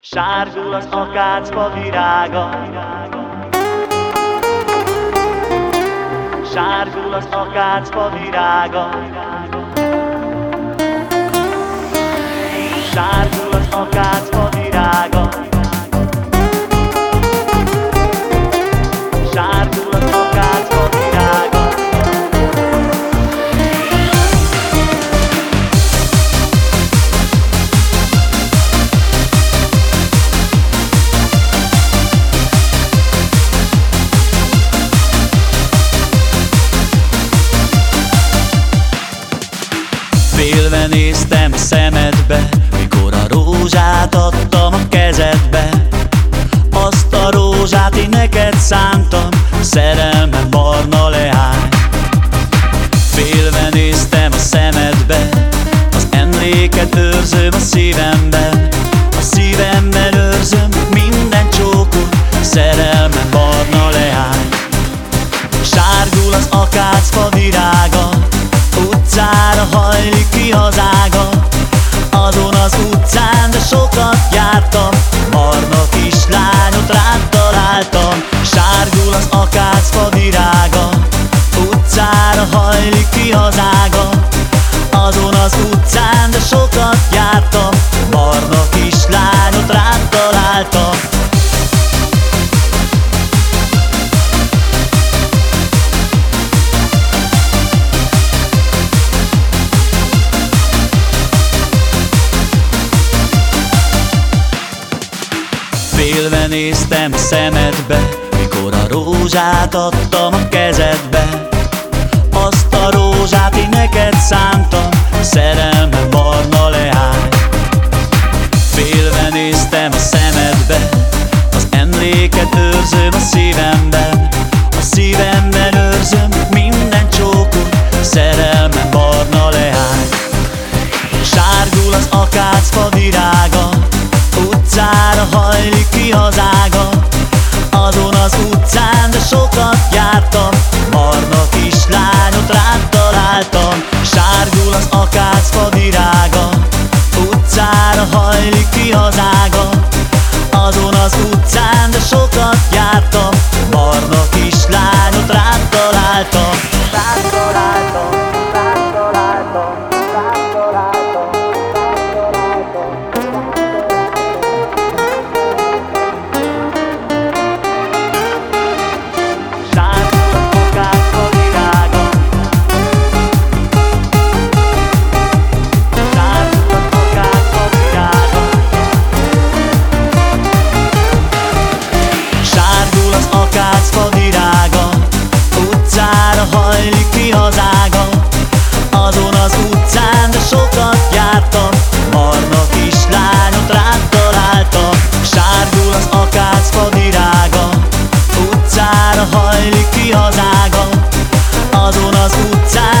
Sárgul az akácfa virága. Sárgul az akácfa virága. Sárgul az akácfa néztem szemedbe, mikor a rózsát adtam a kezedbe. Azt a rózsát én neked szántam, szerelmem barna leány. Félve néztem a szemedbe, az emléket őrzöm a szívemben. A szívemben őrzöm minden csókot, szerelmem barna leány. Sárgul az akácfa virága az utcán, de sokat jártam. Barna kislányot rád találtam. Sárgul az akácfa Félve néztem szemedbe, mikor a rózsát adtam a kezedbe. Azt a rózsát én neked szántam, szerelmem barna leány. Félve néztem a szemedbe, az emléket őrzöm a szívemben. A szívemben őrzöm minden csókot, szerelmem barna leány. Sárgul az akácfa virága az utcán, de sokat jártam. Barna kislányot rád találtam. Sárgul az akácfa az akácfa virága. Utcára hajlik ki az ága. Azon az utcán